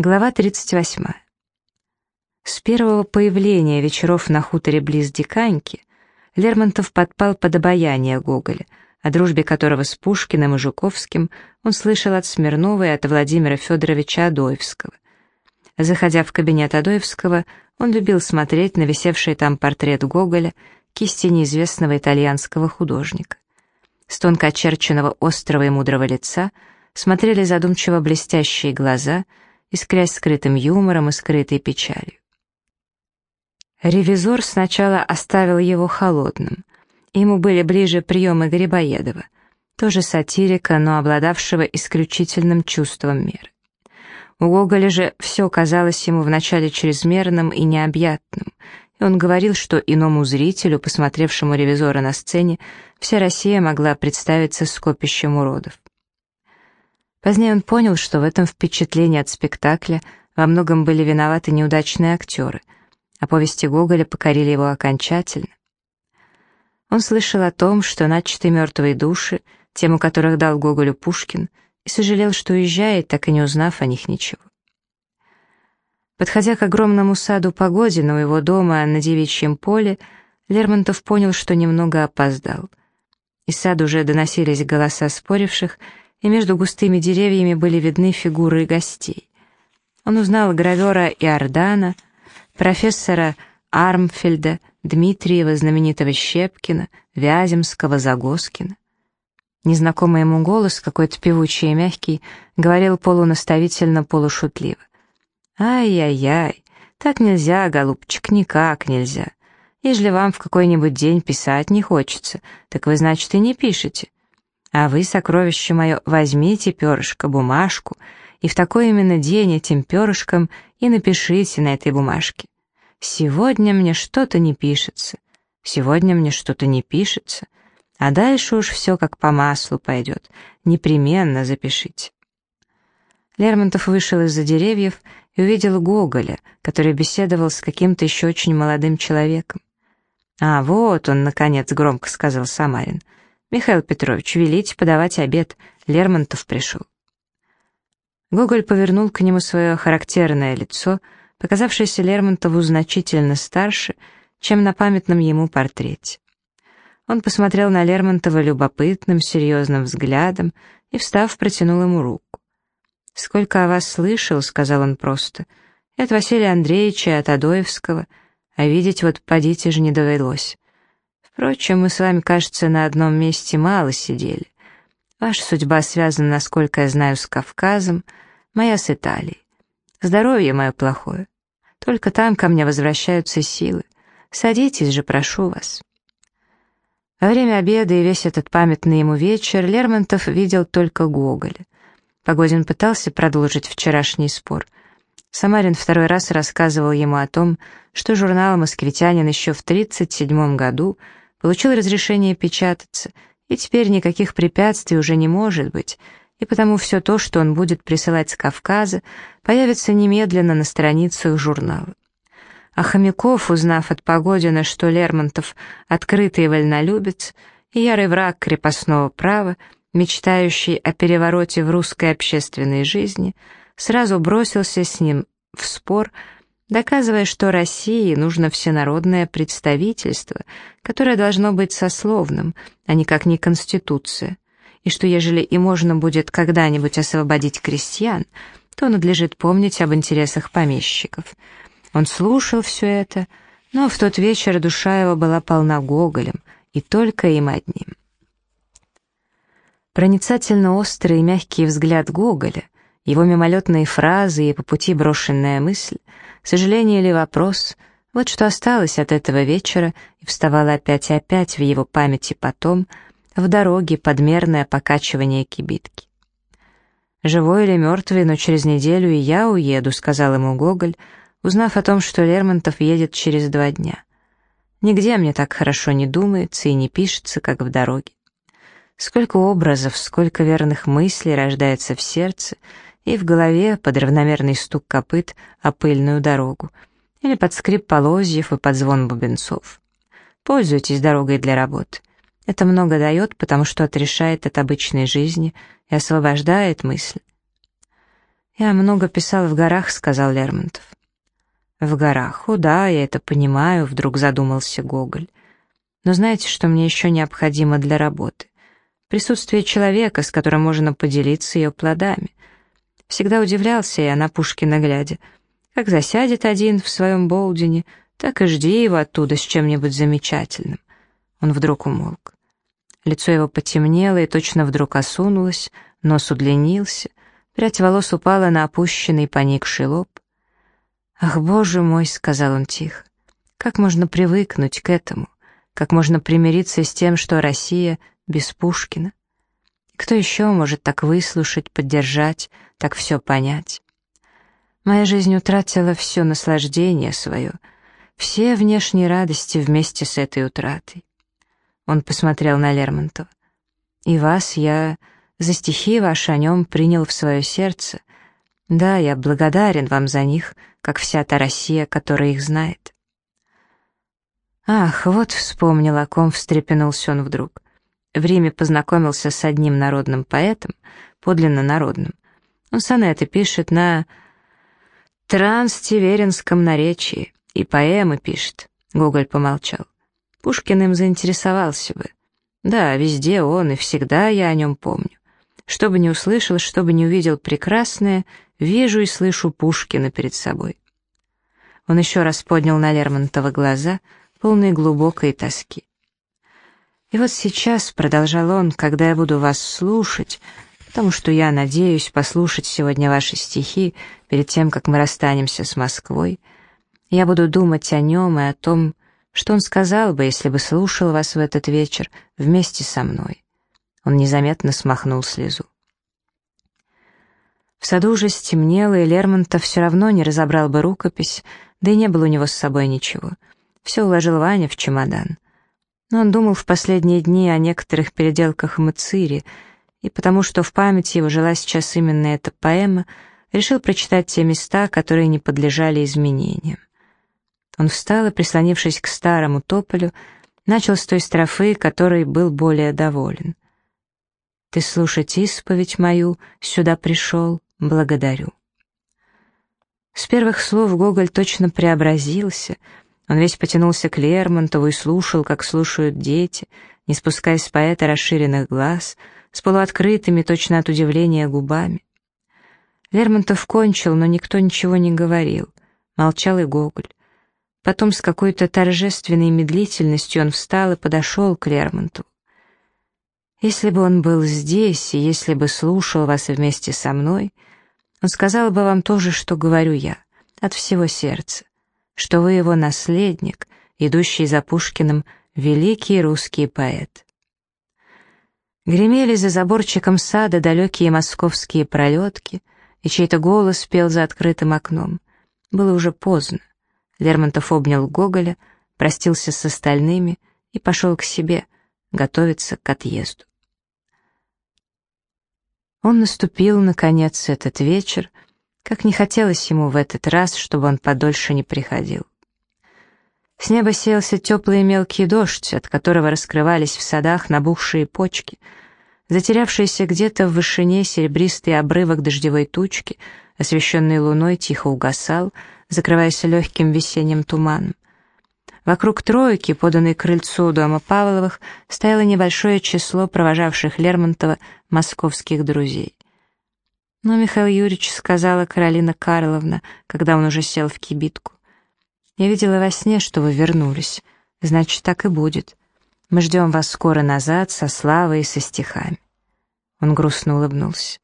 Глава 38. С первого появления вечеров на хуторе близ Диканьки Лермонтов подпал под обаяние Гоголя, о дружбе которого с Пушкиным и Жуковским он слышал от Смирнова и от Владимира Федоровича Адоевского. Заходя в кабинет Адоевского, он любил смотреть на висевший там портрет Гоголя, кисти неизвестного итальянского художника. С тонко очерченного острого и мудрого лица смотрели задумчиво блестящие глаза — искрясь скрытым юмором и скрытой печалью. Ревизор сначала оставил его холодным. Ему были ближе приемы Грибоедова, тоже сатирика, но обладавшего исключительным чувством меры. У Гоголя же все казалось ему вначале чрезмерным и необъятным, и он говорил, что иному зрителю, посмотревшему ревизора на сцене, вся Россия могла представиться скопищем уродов. Позднее он понял, что в этом впечатлении от спектакля во многом были виноваты неудачные актеры, а повести Гоголя покорили его окончательно. Он слышал о том, что начатые мертвые души, тему которых дал Гоголю Пушкин, и сожалел, что уезжает, так и не узнав о них ничего. Подходя к огромному саду Погодина у его дома на Девичьем поле, Лермонтов понял, что немного опоздал. Из сада уже доносились голоса споривших, и между густыми деревьями были видны фигуры гостей. Он узнал гравера Иордана, профессора Армфельда, Дмитриева, знаменитого Щепкина, Вяземского, Загоскина. Незнакомый ему голос, какой-то певучий и мягкий, говорил полунаставительно, полушутливо. «Ай-яй-яй, так нельзя, голубчик, никак нельзя. Ежели вам в какой-нибудь день писать не хочется, так вы, значит, и не пишете. А вы, сокровище мое, возьмите перышко, бумажку, и в такой именно день этим перышком и напишите на этой бумажке. Сегодня мне что-то не пишется, сегодня мне что-то не пишется, а дальше уж все как по маслу пойдет, непременно запишите. Лермонтов вышел из-за деревьев и увидел Гоголя, который беседовал с каким-то еще очень молодым человеком. «А, вот он, наконец, громко сказал Самарин — «Михаил Петрович, велите подавать обед. Лермонтов пришел». Гоголь повернул к нему свое характерное лицо, показавшееся Лермонтову значительно старше, чем на памятном ему портрете. Он посмотрел на Лермонтова любопытным, серьезным взглядом и, встав, протянул ему руку. «Сколько о вас слышал», — сказал он просто, — «и от Василия Андреевича, и от Адоевского, а видеть вот подите же не довелось. Впрочем, мы с вами, кажется, на одном месте мало сидели. Ваша судьба связана, насколько я знаю, с Кавказом, моя с Италией. Здоровье мое плохое. Только там ко мне возвращаются силы. Садитесь же, прошу вас». Во время обеда и весь этот памятный ему вечер Лермонтов видел только Гоголя. Погодин пытался продолжить вчерашний спор. Самарин второй раз рассказывал ему о том, что журнал «Москвитянин» еще в 1937 году — получил разрешение печататься, и теперь никаких препятствий уже не может быть, и потому все то, что он будет присылать с Кавказа, появится немедленно на страницах журнала. А Хомяков, узнав от Погодина, что Лермонтов — открытый вольнолюбец и ярый враг крепостного права, мечтающий о перевороте в русской общественной жизни, сразу бросился с ним в спор — доказывая, что России нужно всенародное представительство, которое должно быть сословным, а никак не конституция, и что ежели и можно будет когда-нибудь освободить крестьян, то надлежит помнить об интересах помещиков. Он слушал все это, но в тот вечер душа его была полна Гоголем, и только им одним. Проницательно острый и мягкий взгляд Гоголя, его мимолетные фразы и по пути брошенная мысль — Сожаление или вопрос — вот что осталось от этого вечера и вставало опять и опять в его памяти потом, в дороге подмерное покачивание кибитки. «Живой или мертвый, но через неделю и я уеду», — сказал ему Гоголь, узнав о том, что Лермонтов едет через два дня. «Нигде мне так хорошо не думается и не пишется, как в дороге. Сколько образов, сколько верных мыслей рождается в сердце — и в голове под равномерный стук копыт о пыльную дорогу, или под скрип полозьев и под звон бубенцов. Пользуйтесь дорогой для работы. Это много дает, потому что отрешает от обычной жизни и освобождает мысль. «Я много писал в горах», — сказал Лермонтов. «В горах, о да, я это понимаю», — вдруг задумался Гоголь. «Но знаете, что мне еще необходимо для работы? Присутствие человека, с которым можно поделиться ее плодами. Всегда удивлялся я на Пушкина глядя. Как засядет один в своем болдине, так и жди его оттуда с чем-нибудь замечательным». Он вдруг умолк. Лицо его потемнело и точно вдруг осунулось, нос удлинился, прядь волос упала на опущенный поникший лоб. «Ах, боже мой!» — сказал он тихо. «Как можно привыкнуть к этому? Как можно примириться с тем, что Россия без Пушкина? Кто еще может так выслушать, поддержать, так все понять? Моя жизнь утратила все наслаждение свое, все внешние радости вместе с этой утратой. Он посмотрел на Лермонтова. «И вас я за стихи ваши о нем принял в свое сердце. Да, я благодарен вам за них, как вся та Россия, которая их знает». «Ах, вот вспомнил, о ком встрепенулся он вдруг. В Риме познакомился с одним народным поэтом, подлинно народным. Он сонеты пишет на транстиверенском наречии и поэмы пишет». Гоголь помолчал. Пушкин им заинтересовался бы. Да, везде он, и всегда я о нем помню. Что бы ни услышал, что бы ни увидел прекрасное, вижу и слышу Пушкина перед собой. Он еще раз поднял на Лермонтова глаза, полные глубокой тоски. И вот сейчас, продолжал он, когда я буду вас слушать, потому что я надеюсь послушать сегодня ваши стихи перед тем, как мы расстанемся с Москвой, я буду думать о нем и о том, что он сказал бы, если бы слушал вас в этот вечер вместе со мной? Он незаметно смахнул слезу. В саду уже стемнело, и Лермонтов все равно не разобрал бы рукопись, да и не было у него с собой ничего. Все уложил Ваня в чемодан. Но он думал в последние дни о некоторых переделках Мацири, и потому что в памяти его жила сейчас именно эта поэма, решил прочитать те места, которые не подлежали изменениям. Он встал и, прислонившись к старому тополю, начал с той строфы, которой был более доволен. «Ты слушать исповедь мою, сюда пришел, благодарю». С первых слов Гоголь точно преобразился. Он весь потянулся к Лермонтову и слушал, как слушают дети, не спуская с поэта расширенных глаз, с полуоткрытыми, точно от удивления, губами. Лермонтов кончил, но никто ничего не говорил. Молчал и Гоголь. Потом с какой-то торжественной медлительностью он встал и подошел к Лермонту. «Если бы он был здесь, и если бы слушал вас вместе со мной, он сказал бы вам то же, что говорю я, от всего сердца, что вы его наследник, идущий за Пушкиным великий русский поэт». Гремели за заборчиком сада далекие московские пролетки, и чей-то голос пел за открытым окном. Было уже поздно. Лермонтов обнял Гоголя, простился с остальными и пошел к себе, готовиться к отъезду. Он наступил, наконец, этот вечер, как не хотелось ему в этот раз, чтобы он подольше не приходил. С неба сеялся теплый мелкий дождь, от которого раскрывались в садах набухшие почки, затерявшийся где-то в вышине серебристый обрывок дождевой тучки, освещенный луной, тихо угасал — закрываясь легким весенним туманом. Вокруг тройки, поданной крыльцу дома Павловых, стояло небольшое число провожавших Лермонтова московских друзей. «Но, Михаил Юрьевич, — сказала Каролина Карловна, когда он уже сел в кибитку, — я видела во сне, что вы вернулись. Значит, так и будет. Мы ждем вас скоро назад, со славой и со стихами». Он грустно улыбнулся.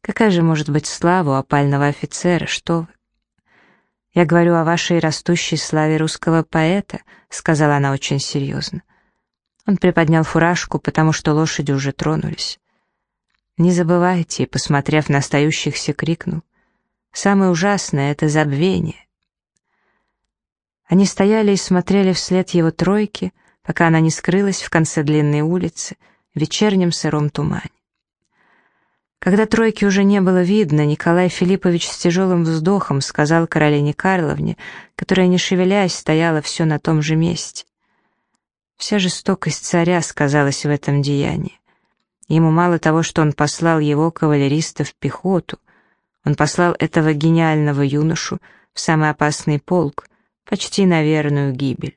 «Какая же может быть слава у опального офицера, что вы?» «Я говорю о вашей растущей славе русского поэта», — сказала она очень серьезно. Он приподнял фуражку, потому что лошади уже тронулись. «Не забывайте», — посмотрев на остающихся, крикнул. «Самое ужасное — это забвение». Они стояли и смотрели вслед его тройки, пока она не скрылась в конце длинной улицы в вечернем сыром тумане. Когда тройки уже не было видно, Николай Филиппович с тяжелым вздохом сказал Каролине Карловне, которая, не шевелясь, стояла все на том же месте. Вся жестокость царя сказалась в этом деянии. Ему мало того, что он послал его кавалеристов в пехоту, Он послал этого гениального юношу в самый опасный полк, почти на верную гибель.